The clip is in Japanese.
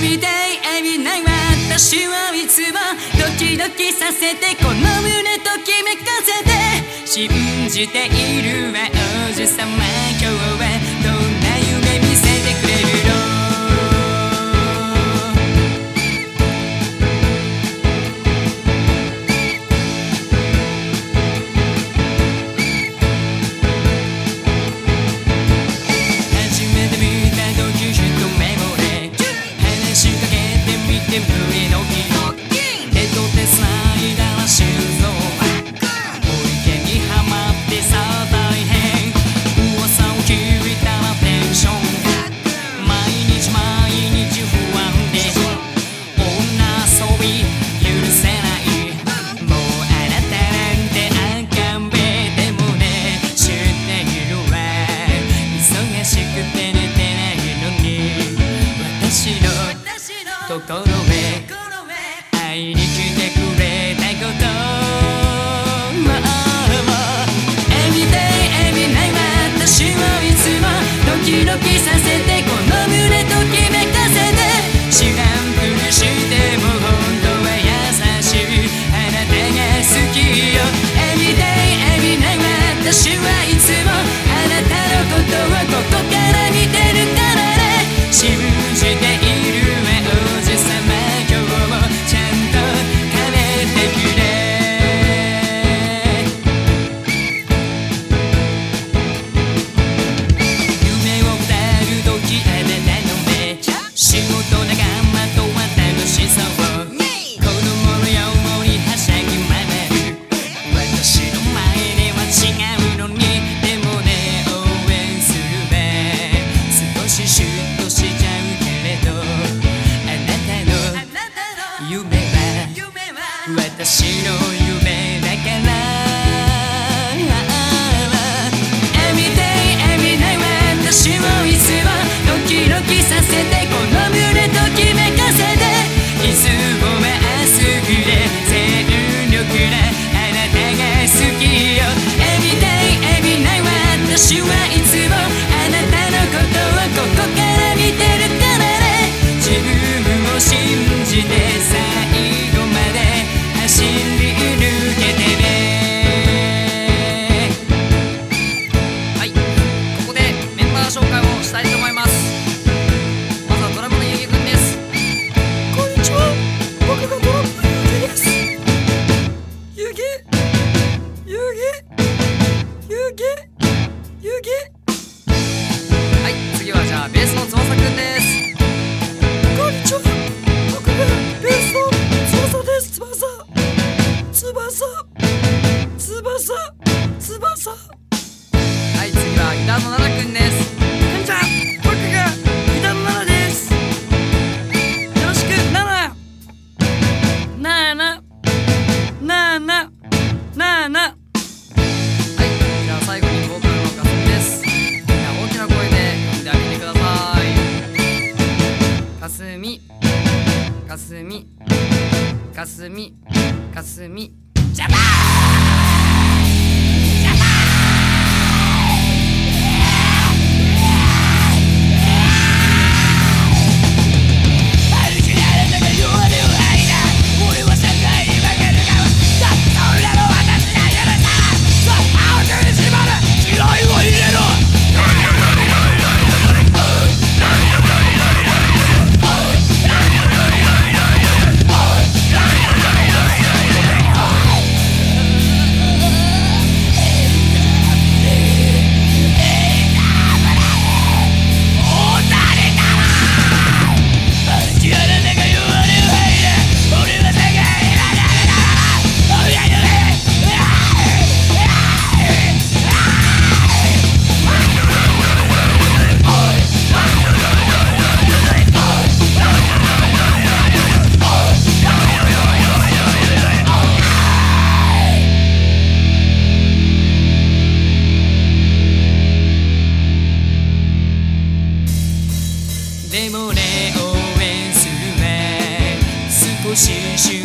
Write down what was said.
Everyday 私はいつもドキドキさせてこの胸ときめかせて信じているわ類の翼翼。はい次はギターの奈々くんです。こんにちは。僕がギターの奈々です。よろしく奈々なあな。なあな。なあな。はいじゃあ最後に僕のカルのかすです。みんな大きな声で呼んであげてください。かすみ。かすみ。かすみ。かすみ。ジャパン心事。